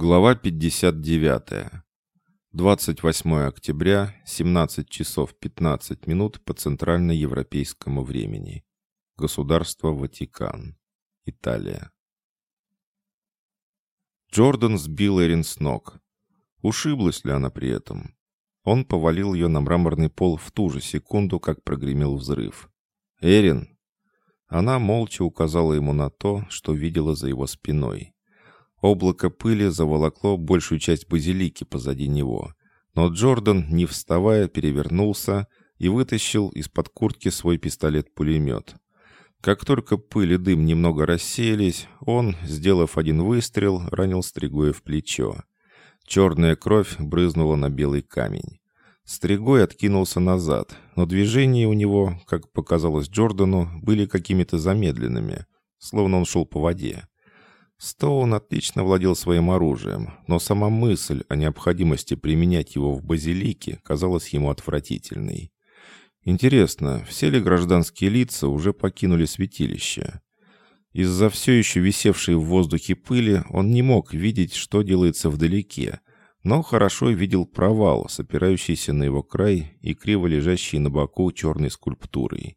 Глава 59. 28 октября, 17 часов 15 минут по центральноевропейскому времени. Государство Ватикан. Италия. Джордан сбил Эрин с ног. Ушиблась ли она при этом? Он повалил ее на мраморный пол в ту же секунду, как прогремел взрыв. «Эрин!» Она молча указала ему на то, что видела за его спиной. Облако пыли заволокло большую часть базилики позади него. Но Джордан, не вставая, перевернулся и вытащил из-под куртки свой пистолет-пулемет. Как только пыль и дым немного рассеялись, он, сделав один выстрел, ранил Стригоя в плечо. Черная кровь брызнула на белый камень. Стригой откинулся назад, но движения у него, как показалось Джордану, были какими-то замедленными, словно он шел по воде. Стоун отлично владел своим оружием, но сама мысль о необходимости применять его в базилике казалась ему отвратительной. Интересно, все ли гражданские лица уже покинули святилище? Из-за все еще висевшей в воздухе пыли он не мог видеть, что делается вдалеке, но хорошо видел провал, сопирающийся на его край и криво лежащий на боку черной скульптурой.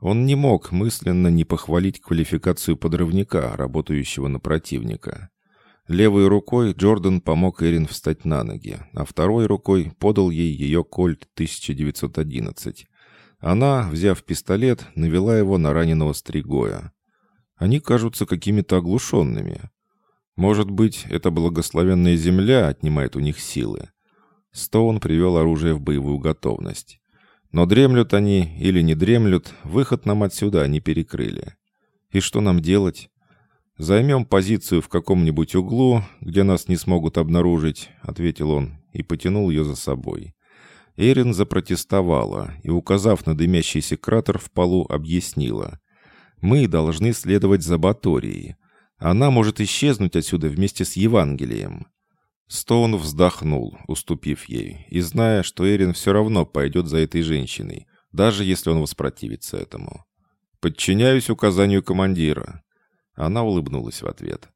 Он не мог мысленно не похвалить квалификацию подрывника, работающего на противника. Левой рукой Джордан помог Эрин встать на ноги, а второй рукой подал ей ее кольт 1911. Она, взяв пистолет, навела его на раненого Стригоя. Они кажутся какими-то оглушенными. Может быть, эта благословенная земля отнимает у них силы. Стоун привел оружие в боевую готовность. Но дремлют они или не дремлют, выход нам отсюда они перекрыли. И что нам делать? Займем позицию в каком-нибудь углу, где нас не смогут обнаружить, ответил он и потянул ее за собой. Эрин запротестовала и, указав на дымящийся кратер в полу, объяснила. «Мы должны следовать за Баторией. Она может исчезнуть отсюда вместе с Евангелием. Стоун вздохнул, уступив ей, и зная, что Эрин все равно пойдет за этой женщиной, даже если он воспротивится этому. «Подчиняюсь указанию командира». Она улыбнулась в ответ.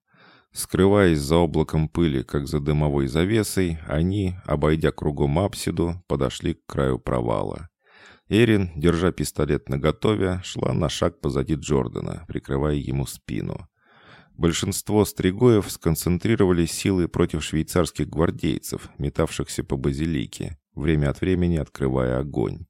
Скрываясь за облаком пыли, как за дымовой завесой, они, обойдя кругом апсиду, подошли к краю провала. Эрин, держа пистолет наготове, шла на шаг позади Джордана, прикрывая ему спину. Большинство стригоев сконцентрировали силы против швейцарских гвардейцев, метавшихся по базилике, время от времени открывая огонь.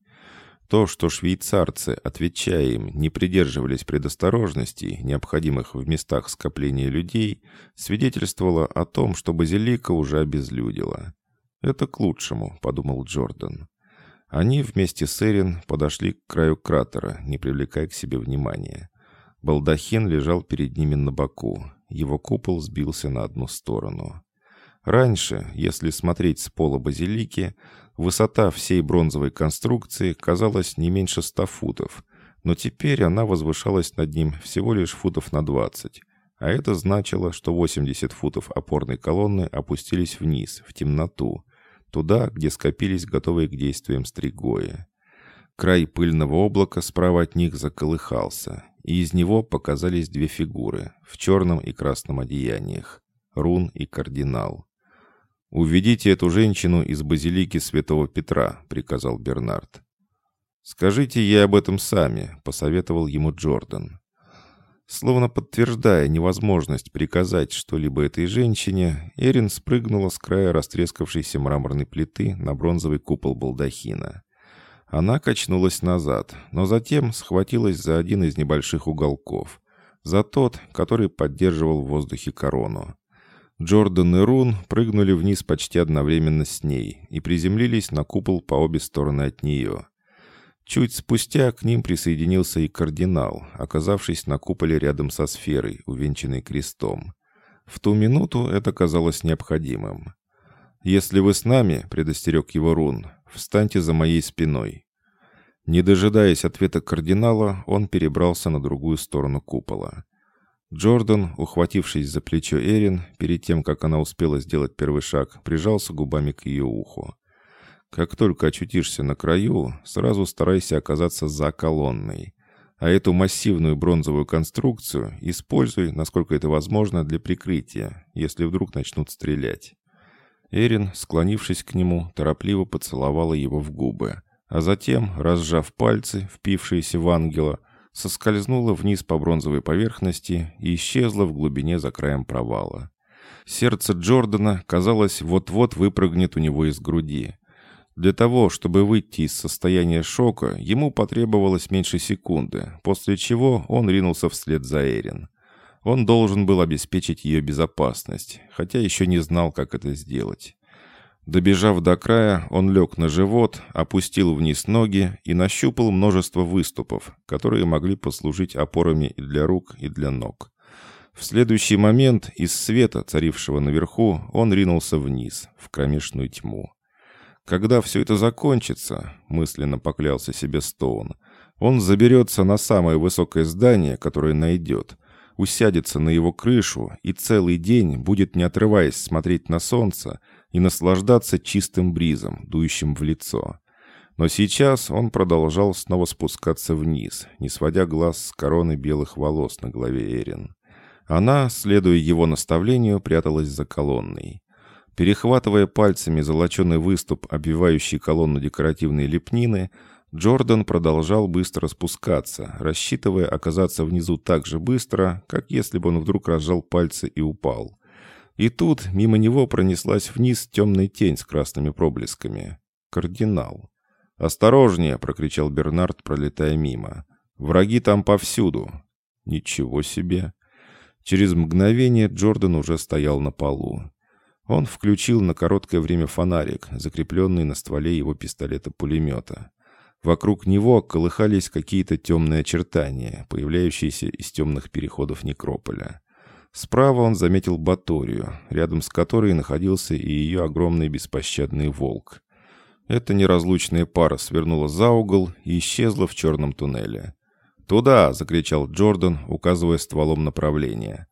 То, что швейцарцы, отвечая им, не придерживались предосторожностей, необходимых в местах скопления людей, свидетельствовало о том, что базилика уже обезлюдила. «Это к лучшему», — подумал Джордан. Они вместе с Эрин подошли к краю кратера, не привлекая к себе внимания. Балдахин лежал перед ними на боку. Его купол сбился на одну сторону. Раньше, если смотреть с пола базилики, высота всей бронзовой конструкции казалась не меньше ста футов, но теперь она возвышалась над ним всего лишь футов на двадцать, а это значило, что 80 футов опорной колонны опустились вниз, в темноту, туда, где скопились готовые к действиям стригои. Край пыльного облака справа от них заколыхался, и из него показались две фигуры в черном и красном одеяниях — Рун и Кардинал. «Уведите эту женщину из базилики Святого Петра», — приказал Бернард. «Скажите ей об этом сами», — посоветовал ему Джордан. Словно подтверждая невозможность приказать что-либо этой женщине, Эрин спрыгнула с края растрескавшейся мраморной плиты на бронзовый купол балдахина. Она качнулась назад, но затем схватилась за один из небольших уголков, за тот, который поддерживал в воздухе корону. Джордан и Рун прыгнули вниз почти одновременно с ней и приземлились на купол по обе стороны от нее. Чуть спустя к ним присоединился и кардинал, оказавшись на куполе рядом со сферой, увенчанной крестом. В ту минуту это казалось необходимым. «Если вы с нами», — предостерег его Рун, — «встаньте за моей спиной». Не дожидаясь ответа кардинала, он перебрался на другую сторону купола. Джордан, ухватившись за плечо Эрин, перед тем, как она успела сделать первый шаг, прижался губами к ее уху. «Как только очутишься на краю, сразу старайся оказаться за колонной. А эту массивную бронзовую конструкцию используй, насколько это возможно, для прикрытия, если вдруг начнут стрелять. Эрин, склонившись к нему, торопливо поцеловала его в губы, а затем, разжав пальцы, впившиеся в ангела, соскользнула вниз по бронзовой поверхности и исчезла в глубине за краем провала. Сердце Джордана, казалось, вот-вот выпрыгнет у него из груди. Для того, чтобы выйти из состояния шока, ему потребовалось меньше секунды, после чего он ринулся вслед за Эрин. Он должен был обеспечить ее безопасность, хотя еще не знал, как это сделать. Добежав до края, он лег на живот, опустил вниз ноги и нащупал множество выступов, которые могли послужить опорами и для рук, и для ног. В следующий момент из света, царившего наверху, он ринулся вниз, в кромешную тьму. Когда все это закончится, мысленно поклялся себе Стоун, он заберется на самое высокое здание, которое найдет, усядется на его крышу и целый день будет, не отрываясь, смотреть на солнце и наслаждаться чистым бризом, дующим в лицо. Но сейчас он продолжал снова спускаться вниз, не сводя глаз с короны белых волос на голове Эрин. Она, следуя его наставлению, пряталась за колонной. Перехватывая пальцами золоченый выступ, обвивающий колонну декоративной лепнины, Джордан продолжал быстро спускаться, рассчитывая оказаться внизу так же быстро, как если бы он вдруг разжал пальцы и упал. И тут мимо него пронеслась вниз темная тень с красными проблесками. Кардинал. «Осторожнее!» — прокричал Бернард, пролетая мимо. «Враги там повсюду!» «Ничего себе!» Через мгновение Джордан уже стоял на полу. Он включил на короткое время фонарик, закрепленный на стволе его пистолета-пулемета. Вокруг него колыхались какие-то темные очертания, появляющиеся из темных переходов некрополя. Справа он заметил Баторию, рядом с которой находился и ее огромный беспощадный волк. Эта неразлучная пара свернула за угол и исчезла в черном туннеле. «Туда!» — закричал Джордан, указывая стволом направление.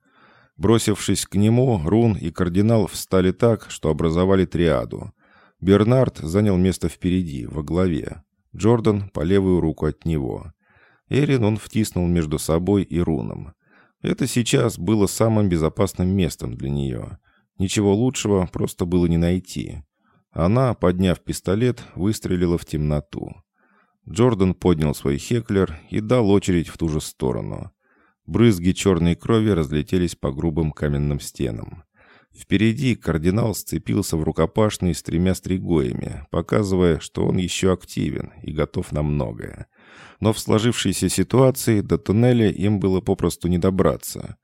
Бросившись к нему, Рун и Кардинал встали так, что образовали триаду. Бернард занял место впереди, во главе. Джордан по левую руку от него. Эрин он втиснул между собой и Руном. Это сейчас было самым безопасным местом для нее. Ничего лучшего просто было не найти. Она, подняв пистолет, выстрелила в темноту. Джордан поднял свой хеклер и дал очередь в ту же сторону. Брызги черной крови разлетелись по грубым каменным стенам. Впереди кардинал сцепился в рукопашный с тремя стригоями, показывая, что он еще активен и готов на многое. Но в сложившейся ситуации до туннеля им было попросту не добраться.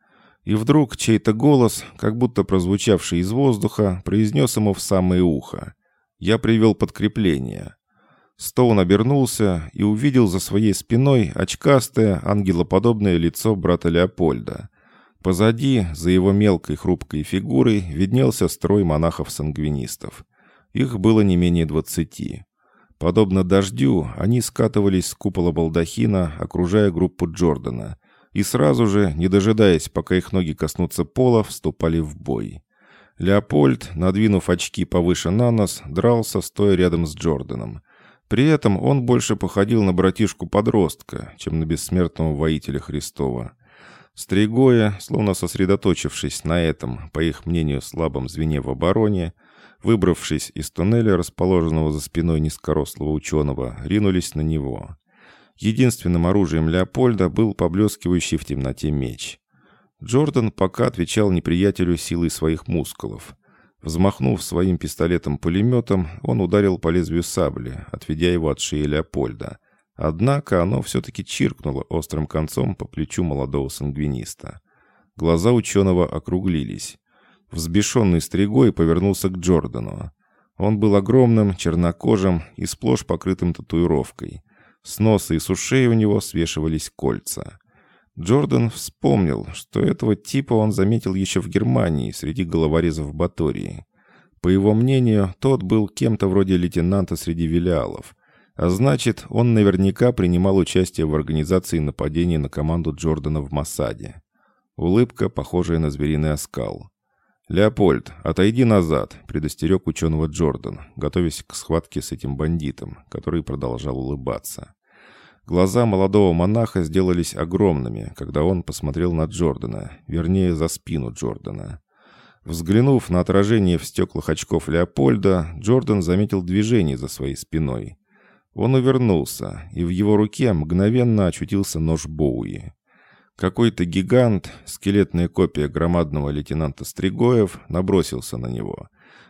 И вдруг чей-то голос, как будто прозвучавший из воздуха, произнес ему в самое ухо. «Я привел подкрепление». Стоун обернулся и увидел за своей спиной очкастое, ангелоподобное лицо брата Леопольда. Позади, за его мелкой хрупкой фигурой, виднелся строй монахов-сангвинистов. Их было не менее двадцати. Подобно дождю, они скатывались с купола балдахина, окружая группу Джордана, и сразу же, не дожидаясь, пока их ноги коснутся пола, вступали в бой. Леопольд, надвинув очки повыше на нос, дрался, стоя рядом с Джорданом. При этом он больше походил на братишку-подростка, чем на бессмертного воителя Христова. Стригоя, словно сосредоточившись на этом, по их мнению, слабом звене в обороне, выбравшись из туннеля, расположенного за спиной низкорослого ученого, ринулись на него. Единственным оружием Леопольда был поблескивающий в темноте меч. Джордан пока отвечал неприятелю силой своих мускулов – Взмахнув своим пистолетом-пулеметом, он ударил по лезвию сабли, отведя его от шеи Леопольда. Однако оно все-таки чиркнуло острым концом по плечу молодого сангвиниста. Глаза ученого округлились. Взбешенный стригой повернулся к Джордану. Он был огромным, чернокожим и сплошь покрытым татуировкой. С носа и с ушей у него свешивались кольца. Джордан вспомнил, что этого типа он заметил еще в Германии среди головорезов Батории. По его мнению, тот был кем-то вроде лейтенанта среди вилиалов, а значит, он наверняка принимал участие в организации нападения на команду Джордана в Масаде. Улыбка, похожая на звериный оскал. «Леопольд, отойди назад», — предостерег ученого Джордан, готовясь к схватке с этим бандитом, который продолжал улыбаться. Глаза молодого монаха сделались огромными, когда он посмотрел на Джордана, вернее, за спину Джордана. Взглянув на отражение в стеклах очков Леопольда, Джордан заметил движение за своей спиной. Он увернулся, и в его руке мгновенно очутился нож Боуи. Какой-то гигант, скелетная копия громадного лейтенанта Стригоев, набросился на него.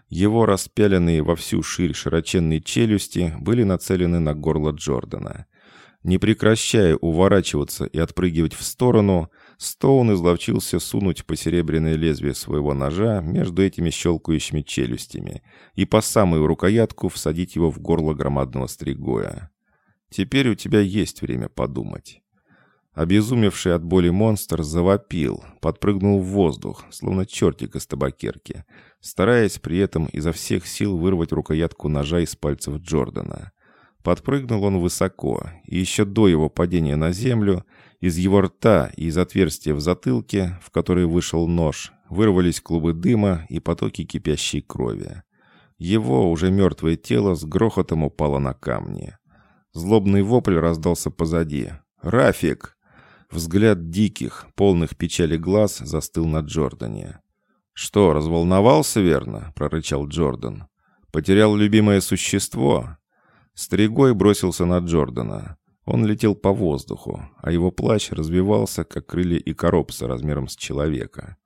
Его распяленные во всю ширь широченные челюсти были нацелены на горло Джордана. Не прекращая уворачиваться и отпрыгивать в сторону, Стоун изловчился сунуть по серебряное лезвие своего ножа между этими щелкающими челюстями и по самую рукоятку всадить его в горло громадного стригоя. «Теперь у тебя есть время подумать». Обезумевший от боли монстр завопил, подпрыгнул в воздух, словно чертик из табакерки, стараясь при этом изо всех сил вырвать рукоятку ножа из пальцев Джордана. Подпрыгнул он высоко, и еще до его падения на землю из его рта и из отверстия в затылке, в который вышел нож, вырвались клубы дыма и потоки кипящей крови. Его уже мертвое тело с грохотом упало на камни. Злобный вопль раздался позади. «Рафик!» Взгляд диких, полных печали глаз застыл на Джордане. «Что, разволновался, верно?» — прорычал Джордан. «Потерял любимое существо?» Стригой бросился на Джордана. Он летел по воздуху, а его плащ развивался, как крылья и коробса размером с человека.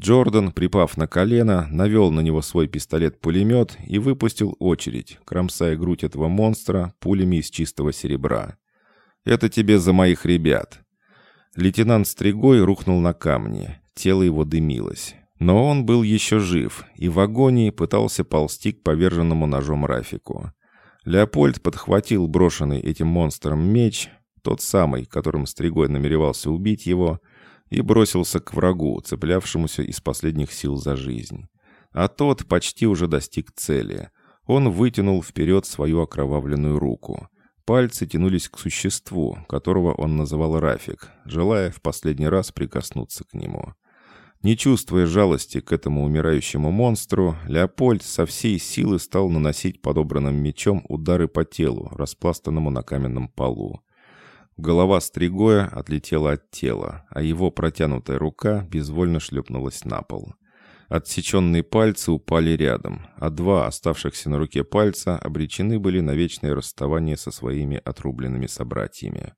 Джордан, припав на колено, навел на него свой пистолет-пулемет и выпустил очередь, кромсая грудь этого монстра пулями из чистого серебра. «Это тебе за моих ребят!» Лейтенант Стригой рухнул на камни, тело его дымилось. Но он был еще жив и в агонии пытался ползти к поверженному ножом Рафику. Леопольд подхватил брошенный этим монстром меч, тот самый, которым Стригой намеревался убить его, и бросился к врагу, цеплявшемуся из последних сил за жизнь. А тот почти уже достиг цели. Он вытянул вперед свою окровавленную руку. Пальцы тянулись к существу, которого он называл Рафик, желая в последний раз прикоснуться к нему. Не чувствуя жалости к этому умирающему монстру, Леопольд со всей силы стал наносить подобранным мечом удары по телу, распластанному на каменном полу. Голова Стригоя отлетела от тела, а его протянутая рука безвольно шлепнулась на пол. Отсеченные пальцы упали рядом, а два оставшихся на руке пальца обречены были на вечное расставание со своими отрубленными собратьями.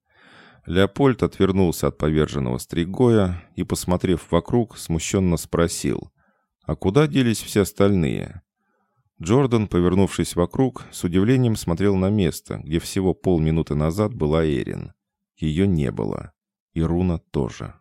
Леопольд отвернулся от поверженного Стригоя и, посмотрев вокруг, смущенно спросил, «А куда делись все остальные?» Джордан, повернувшись вокруг, с удивлением смотрел на место, где всего полминуты назад была Эрин. Ее не было. И Руна тоже.